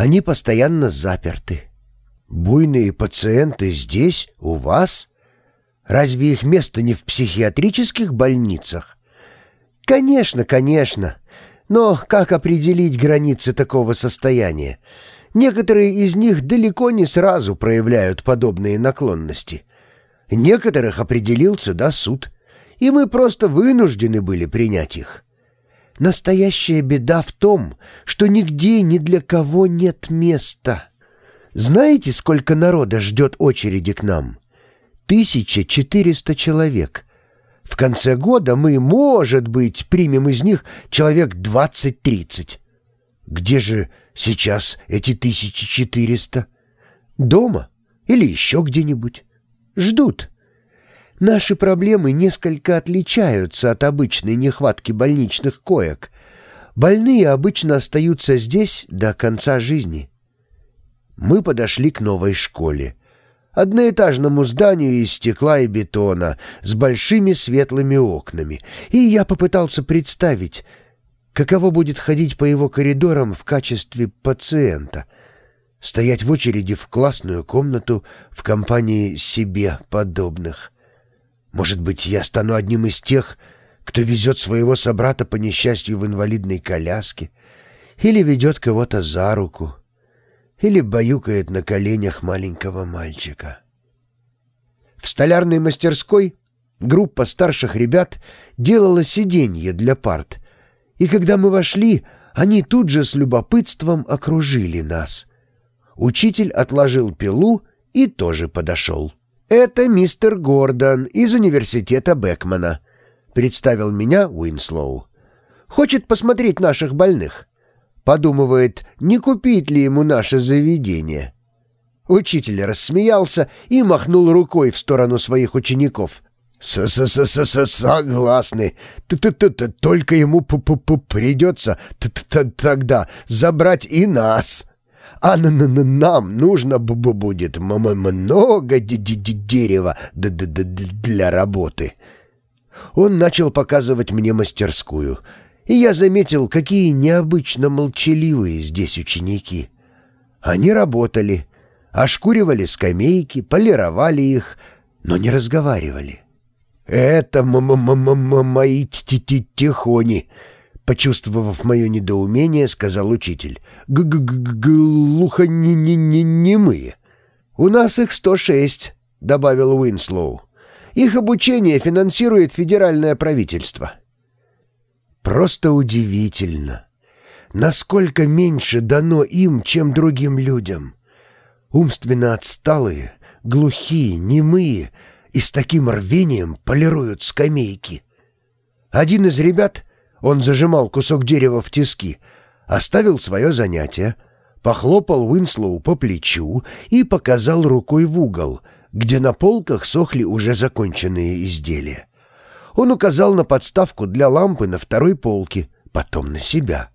Они постоянно заперты. Буйные пациенты здесь, у вас? Разве их место не в психиатрических больницах? Конечно, конечно. Но как определить границы такого состояния? Некоторые из них далеко не сразу проявляют подобные наклонности. Некоторых определил сюда суд, и мы просто вынуждены были принять их. Настоящая беда в том, что нигде ни для кого нет места. Знаете, сколько народа ждет очереди к нам? 1400 человек. В конце года мы, может быть, примем из них человек 20-30. Где же сейчас эти 1400? Дома или еще где-нибудь? Ждут. Наши проблемы несколько отличаются от обычной нехватки больничных коек. Больные обычно остаются здесь до конца жизни. Мы подошли к новой школе. Одноэтажному зданию из стекла и бетона, с большими светлыми окнами. И я попытался представить, каково будет ходить по его коридорам в качестве пациента. Стоять в очереди в классную комнату в компании себе подобных. Может быть, я стану одним из тех, кто везет своего собрата по несчастью в инвалидной коляске, или ведет кого-то за руку, или баюкает на коленях маленького мальчика. В столярной мастерской группа старших ребят делала сиденье для парт, и когда мы вошли, они тут же с любопытством окружили нас. Учитель отложил пилу и тоже подошел. «Это мистер Гордон из университета Бекмана», — представил меня Уинслоу. «Хочет посмотреть наших больных. Подумывает, не купить ли ему наше заведение». Учитель рассмеялся и махнул рукой в сторону своих учеников. с с с с с согласны. Т -т -т -т Только ему п -п -п придется т -т -т тогда забрать и нас» а н -н нам нужно будет много дерева для работы». Он начал показывать мне мастерскую, и я заметил, какие необычно молчаливые здесь ученики. Они работали, ошкуривали скамейки, полировали их, но не разговаривали. «Это м -м -м -м мои тихони», Почувствовав мое недоумение, сказал учитель. г г г «Глухонемые». «У нас их 106», — добавил Уинслоу. «Их обучение финансирует федеральное правительство». Просто удивительно, насколько меньше дано им, чем другим людям. Умственно отсталые, глухие, немые и с таким рвением полируют скамейки. Один из ребят — он зажимал кусок дерева в тиски, оставил свое занятие, похлопал Уинслоу по плечу и показал рукой в угол, где на полках сохли уже законченные изделия. Он указал на подставку для лампы на второй полке, потом на себя.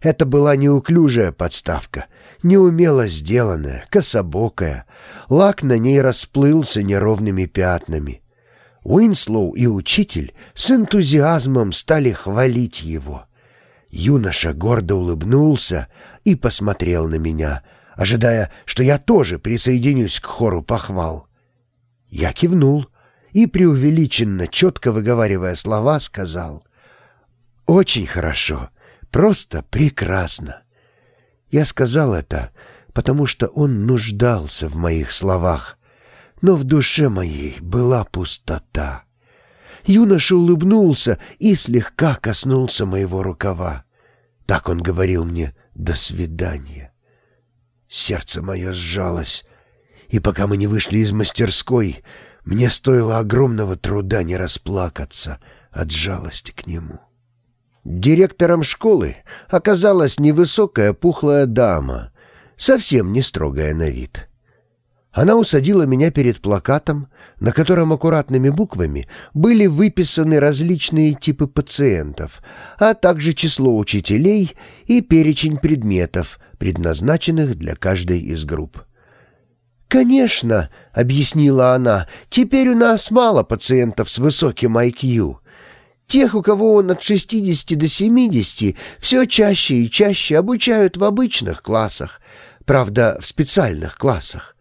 Это была неуклюжая подставка, неумело сделанная, кособокая. Лак на ней расплылся неровными пятнами — Уинслоу и учитель с энтузиазмом стали хвалить его. Юноша гордо улыбнулся и посмотрел на меня, ожидая, что я тоже присоединюсь к хору похвал. Я кивнул и, преувеличенно, четко выговаривая слова, сказал «Очень хорошо, просто прекрасно». Я сказал это, потому что он нуждался в моих словах, но в душе моей была пустота. Юноша улыбнулся и слегка коснулся моего рукава. Так он говорил мне «до свидания». Сердце мое сжалось, и пока мы не вышли из мастерской, мне стоило огромного труда не расплакаться от жалости к нему. Директором школы оказалась невысокая пухлая дама, совсем не строгая на вид. Она усадила меня перед плакатом, на котором аккуратными буквами были выписаны различные типы пациентов, а также число учителей и перечень предметов, предназначенных для каждой из групп. «Конечно», — объяснила она, — «теперь у нас мало пациентов с высоким IQ. Тех, у кого он от 60 до 70, все чаще и чаще обучают в обычных классах, правда, в специальных классах.